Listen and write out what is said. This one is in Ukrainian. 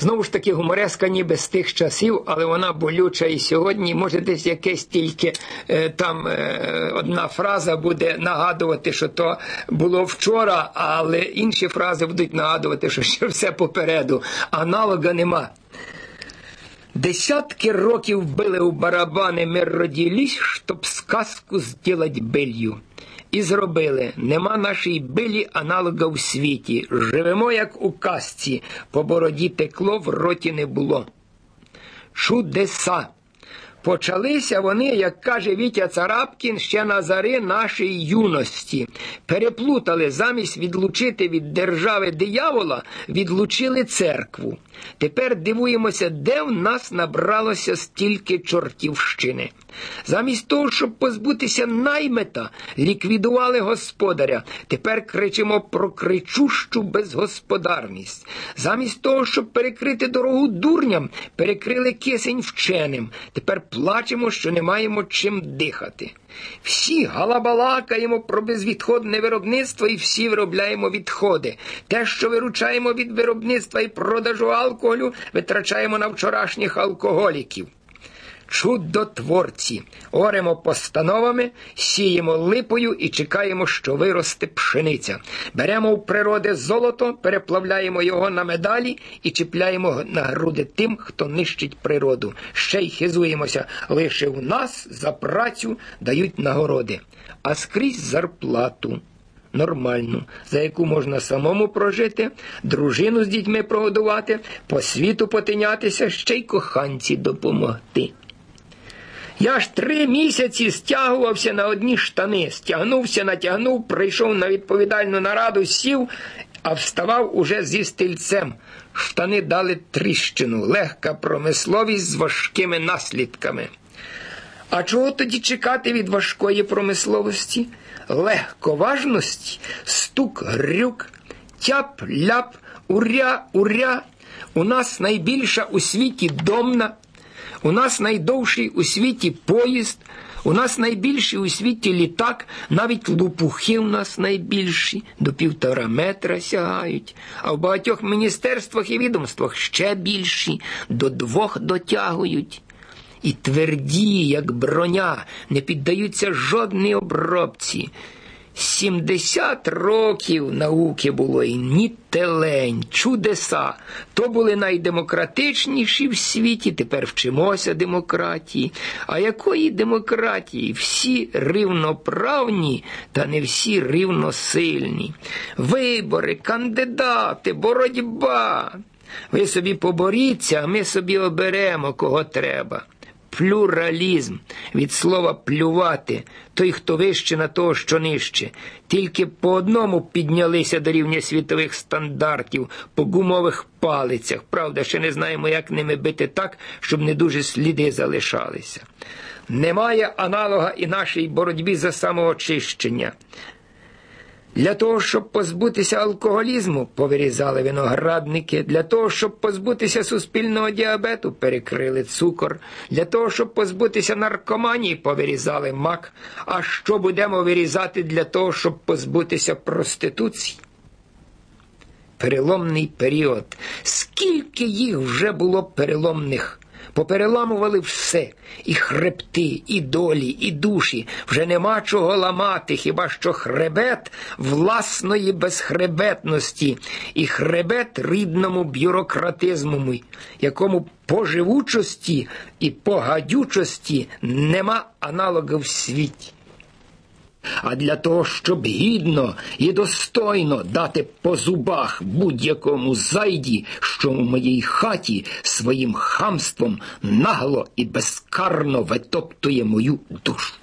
Знову ж таки, гумореска ніби з тих часів, але вона болюча і сьогодні. Може, десь якесь тільки е, там е, одна фраза буде нагадувати, що то було вчора, але інші фрази будуть нагадувати, що ще все попереду. Аналога нема. Десятки років били у барабани ми родились, щоб сказку сделать белью. І зробили. Нема нашій билі аналога в світі. Живемо, як у казці, по бороді текло, в роті не було. Чудеса. Почалися вони, як каже Вітя Царапкін, ще на зари нашої юності. Переплутали замість відлучити від держави диявола, відлучили церкву. Тепер дивуємося, де в нас набралося стільки чортівщини. Замість того, щоб позбутися наймета, ліквідували господаря. Тепер кричимо про кричущу безгосподарність. Замість того, щоб перекрити дорогу дурням, перекрили кисень вченим. Тепер плачемо, що не маємо чим дихати. Всі галабалакаємо про безвідходне виробництво і всі виробляємо відходи. Те, що виручаємо від виробництва і продажу алкоголю, витрачаємо на вчорашніх алкоголіків чудотворці. Оремо постановами, сіємо липою і чекаємо, що виросте пшениця. Беремо у природи золото, переплавляємо його на медалі і чіпляємо на груди тим, хто нищить природу. Ще й хизуємося. Лише в нас за працю дають нагороди, а скрізь зарплату. Нормальну, за яку можна самому прожити, дружину з дітьми прогодувати, по світу потинятися, ще й коханці допомогти. Я ж три місяці стягувався на одні штани, стягнувся, натягнув, прийшов на відповідальну нараду, сів, а вставав уже зі стільцем. Штани дали тріщину, легка промисловість з важкими наслідками. А чого тоді чекати від важкої промисловості? Легковажності, стук, грюк, тяп, ляп, уря, уря. У нас найбільша у світі домна. У нас найдовший у світі поїзд, у нас найбільший у світі літак, навіть лупухи у нас найбільші, до півтора метра сягають, а в багатьох міністерствах і відомствах ще більші, до двох дотягують. І тверді, як броня, не піддаються жодній обробці. Сімдесят років науки було і ні телень, чудеса. То були найдемократичніші в світі, тепер вчимося демократії. А якої демократії? Всі рівноправні, та не всі рівносильні. Вибори, кандидати, боротьба. Ви собі поборіться, а ми собі оберемо, кого треба плюралізм від слова плювати, той, хто вище на того, що нижче. Тільки по одному піднялися до рівня світових стандартів, по гумових палицях. Правда, ще не знаємо, як ними бити так, щоб не дуже сліди залишалися. Немає аналога і нашій боротьбі за самоочищення. Для того, щоб позбутися алкоголізму, повирізали виноградники, для того, щоб позбутися суспільного діабету, перекрили цукор, для того, щоб позбутися наркоманії, повирізали мак. А що будемо вирізати для того, щоб позбутися проституції? Переломний період. Скільки їх вже було переломних? Попереламували все. І хребти, і долі, і душі. Вже нема чого ламати, хіба що хребет власної безхребетності, і хребет рідному бюрократизму, якому по живучості і по гадючості нема аналогів в світі а для того, щоб гідно і достойно дати по зубах будь-якому зайді, що у моїй хаті своїм хамством нагло і безкарно витоптує мою душу.